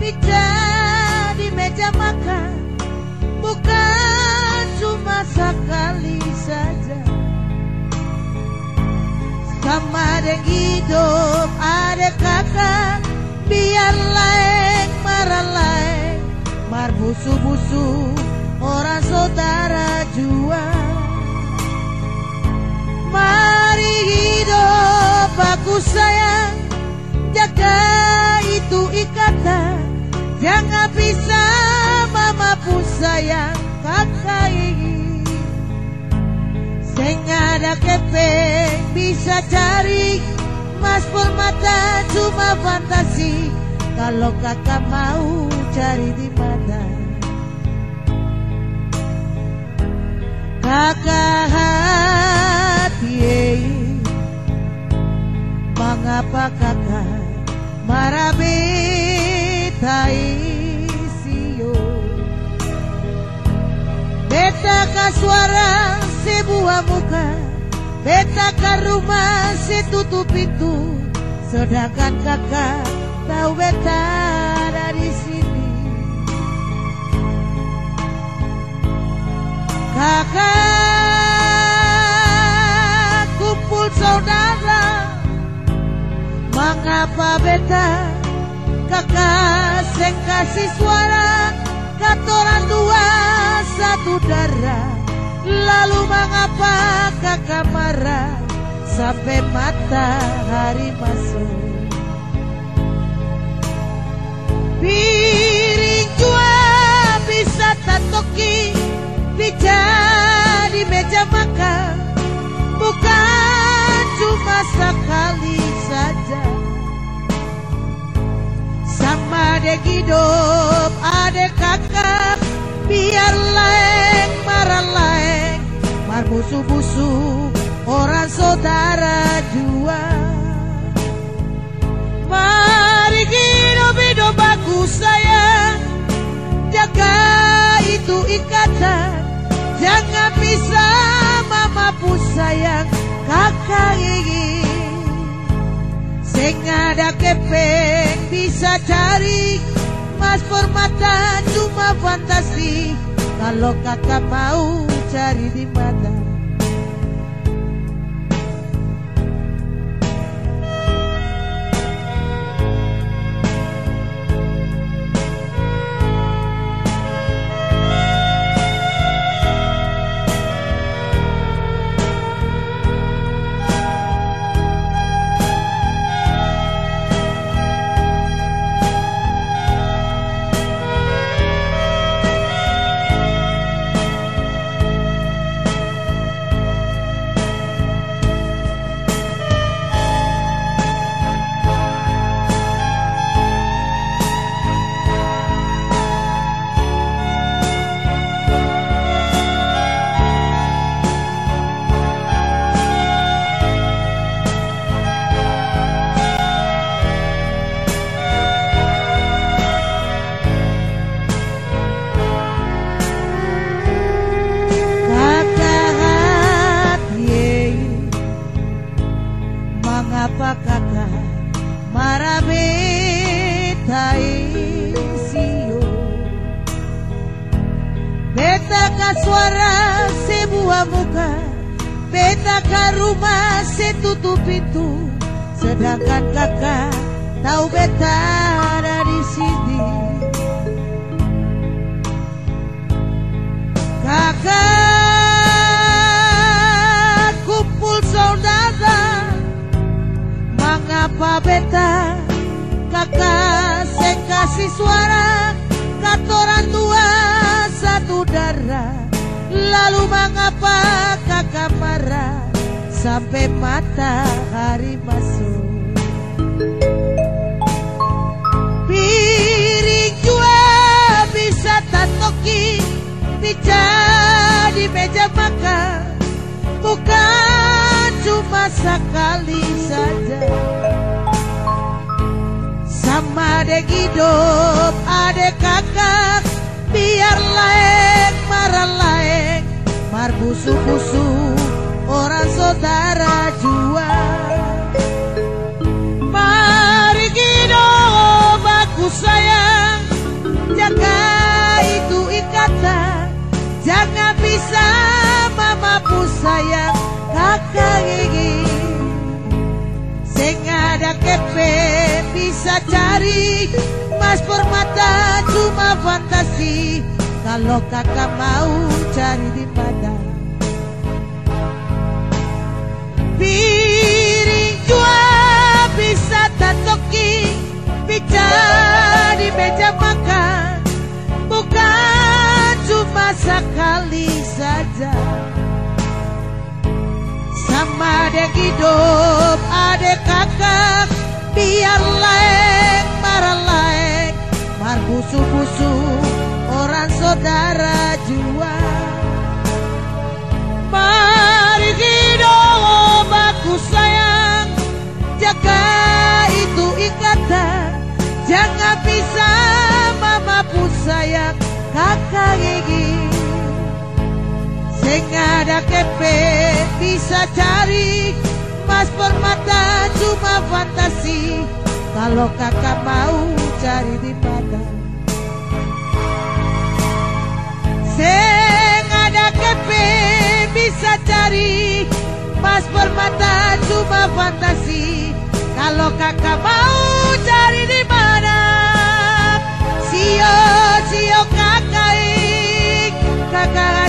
Pica di meja makan. Bukan cuma sekali saja. Sama dengan hidup ada kakak Biar lain marah lain. Mar busu-busu orang saudara jua. Mari hidup aku sayang Jaga itu ikatan Jangan bisa mama pun sayang kakak ini Sing ada kepeng bisa cari Mas permata cuma fantasi. Kalau kakak mau cari di mana? Kakak hati Mengapa kakak marah beta isio Beta ka suara muka Beta ke rumah setutup pintu. Sedangkan kakak tahu beta ada di sini. Kakak kumpul saudara. Mengapa beta kakak seng kasih suara Katoran dua satu darah. Lalu mengapa kakak marah Sampai matahari masuk? Piring jua bisa tatoki Bija di meja makan Sama dek hidup adek kakak Biar laeng marah laeng. Mar busu-busu orang saudara jua Mari hidup-hidup aku sayang. Jaga itu ikatan. Jangan bisa mama pun sayang. Kakak gigi Sing ada kepeng bisa cari Mas permata cuma fantasi. Kalau kakak mau cari di mana kakak marah beta ka suara sebuah muka Beta rumah setutup pintu. Sedangkan kakak tahu beta ada di sini. Kakak kumpul saudara Mengapa beta Kakak kasih suara Katoran dua satu darah? Lalu mengapa kakak marah Sampai matahari masuk? Piring jua bisa tatoki Pica di meja makan. Bukan cuma sekali saja adek hidup, adek kakak, biar laeng, marah laeng, mar busu-busu, orang saudara jua. Mari hidup, aku sayang, jaga itu ikatan, jangan bisa mamaku sayang, kakak gigi ada kepe bisa cari. Mas permata cuma fantasi. Kalau kakak mau cari di mana? Piring jua bisa tatoki. Bicara di meja makan. Bukan cuma sekali saja. Sama dek hidup adek kakak Biar laeng marah laeng Mar busu-busu orang saudara jua. Mari hidup aku sayang. Jaga itu ikatan. Jangan bisa mama pun sayang. Kakak gigi. Sing ada kepe bisa cari Mas permata cuma fantasi. Kalau kakak mau cari di mana? Sing ada kepe bisa cari. Mas permata cuma fantasi. Kalau kakak mau cari di mana? Sio, sio kakak Kakak hati tua